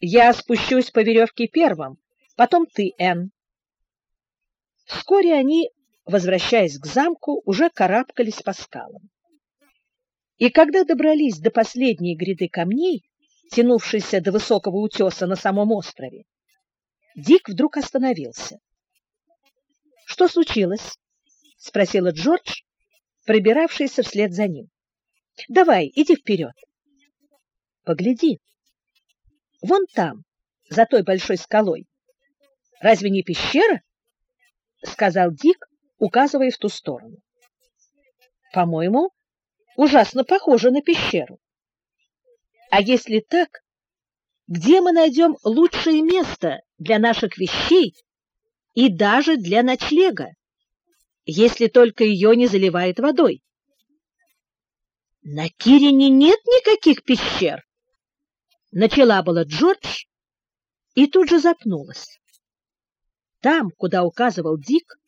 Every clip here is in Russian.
Я спущусь по веревке первым, потом ты, Энн. Вскоре они, возвращаясь к замку, уже карабкались по скалам. И когда добрались до последней гряды камней, тянувшейся до высокого утеса на самом острове, Дик вдруг остановился. «Что случилось?» — спросила Джордж, пробиравшаяся вслед за ним. «Давай, иди вперед». «Погляди. Вон там, за той большой скалой. Разве не пещера?» — сказал Дик, указывая в ту сторону. «По-моему, ужасно похоже на пещеру. А если так, где мы найдем лучшее место для наших вещей и даже для ночлега, если только ее не заливает водой? На Кирине нет никаких пещер. Начала была Джордж и тут же запнулась. Там, куда указывал Дик,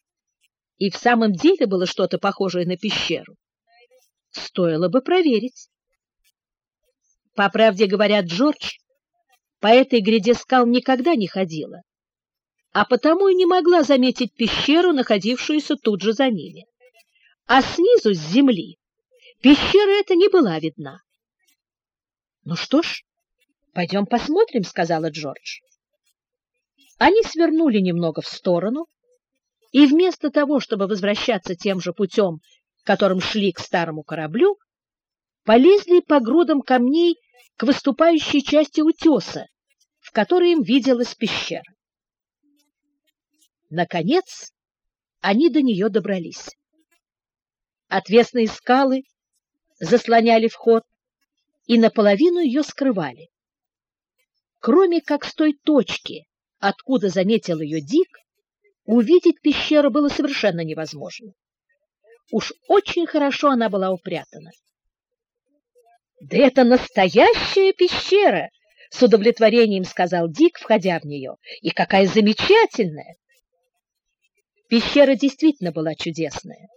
и в самом деле было что-то похожее на пещеру. Стоило бы проверить. По правде говоря, Джордж по этой гряде скал никогда не ходила, а потому и не могла заметить пещеру, находившуюся тут же за ними. А снизу, с земли, пещера эта не была видна. «Ну что ж, пойдем посмотрим», — сказала Джордж. Они свернули немного в сторону, и вместо того, чтобы возвращаться тем же путем, которым шли к старому кораблю, полезли по грудам камней к выступающей части утеса, в которой им виделась пещера. Наконец, они до нее добрались. Отвесные скалы заслоняли вход и наполовину ее скрывали. Кроме как с той точки, откуда заметил ее Дик, увидеть пещеру было совершенно невозможно. Уж очень хорошо она была упрятана. «Да это настоящая пещера!» — с удовлетворением сказал Дик, входя в нее. «И какая замечательная!» Пещера действительно была чудесная.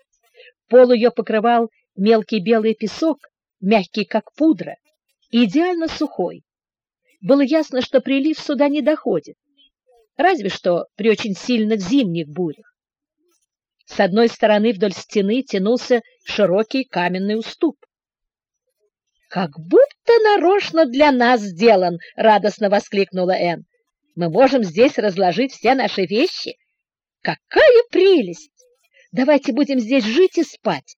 Пол ее покрывал мелкий белый песок, мягкий как пудра, идеально сухой. Было ясно, что прилив сюда не доходит, разве что при очень сильных зимних бурях. С одной стороны вдоль стены тянулся широкий каменный уступ. «Как будто нарочно для нас сделан!» — радостно воскликнула Энн. «Мы можем здесь разложить все наши вещи. Какая прелесть! Давайте будем здесь жить и спать.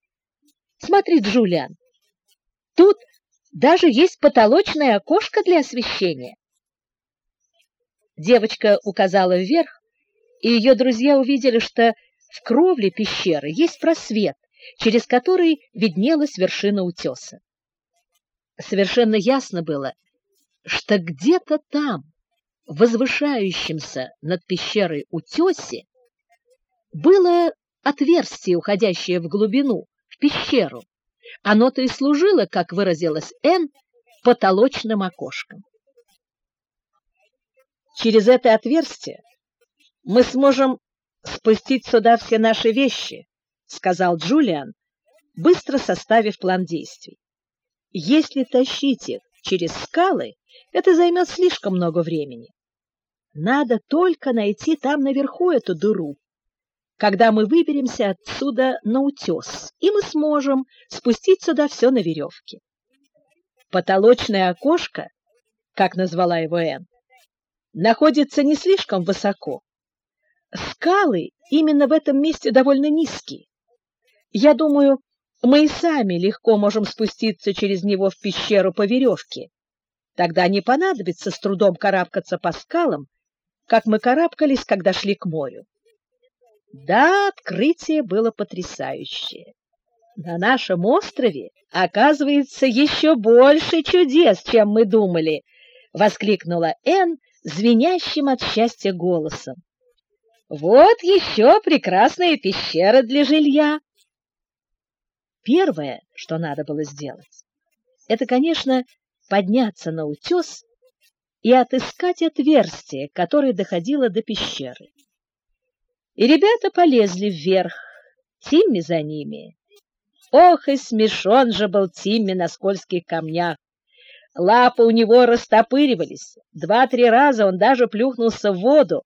Смотри, Джулиан, тут даже есть потолочное окошко для освещения». Девочка указала вверх, и ее друзья увидели, что в кровле пещеры есть просвет, через который виднелась вершина утеса. Совершенно ясно было, что где-то там, возвышающемся над пещерой утесе, было отверстие, уходящее в глубину, в пещеру. Оно-то и служило, как выразилась Энн, потолочным окошком. Через это отверстие мы сможем спустить сюда все наши вещи, сказал Джулиан, быстро составив план действий. Если тащить их через скалы, это займет слишком много времени. Надо только найти там наверху эту дыру. Когда мы выберемся отсюда на утес, и мы сможем спустить сюда все на веревке. Потолочное окошко, как назвала его Энн, находится не слишком высоко, Скалы именно в этом месте довольно низкие. Я думаю, мы и сами легко можем спуститься через него в пещеру по веревке. Тогда не понадобится с трудом карабкаться по скалам, как мы карабкались, когда шли к морю. Да, открытие было потрясающее. На нашем острове, оказывается, еще больше чудес, чем мы думали, воскликнула Энн звенящим от счастья голосом. Вот еще прекрасная пещера для жилья. Первое, что надо было сделать, это, конечно, подняться на утес и отыскать отверстие, которое доходило до пещеры. И ребята полезли вверх, Тимми за ними. Ох, и смешон же был Тимми на скользких камнях. Лапы у него растопыривались. Два-три раза он даже плюхнулся в воду.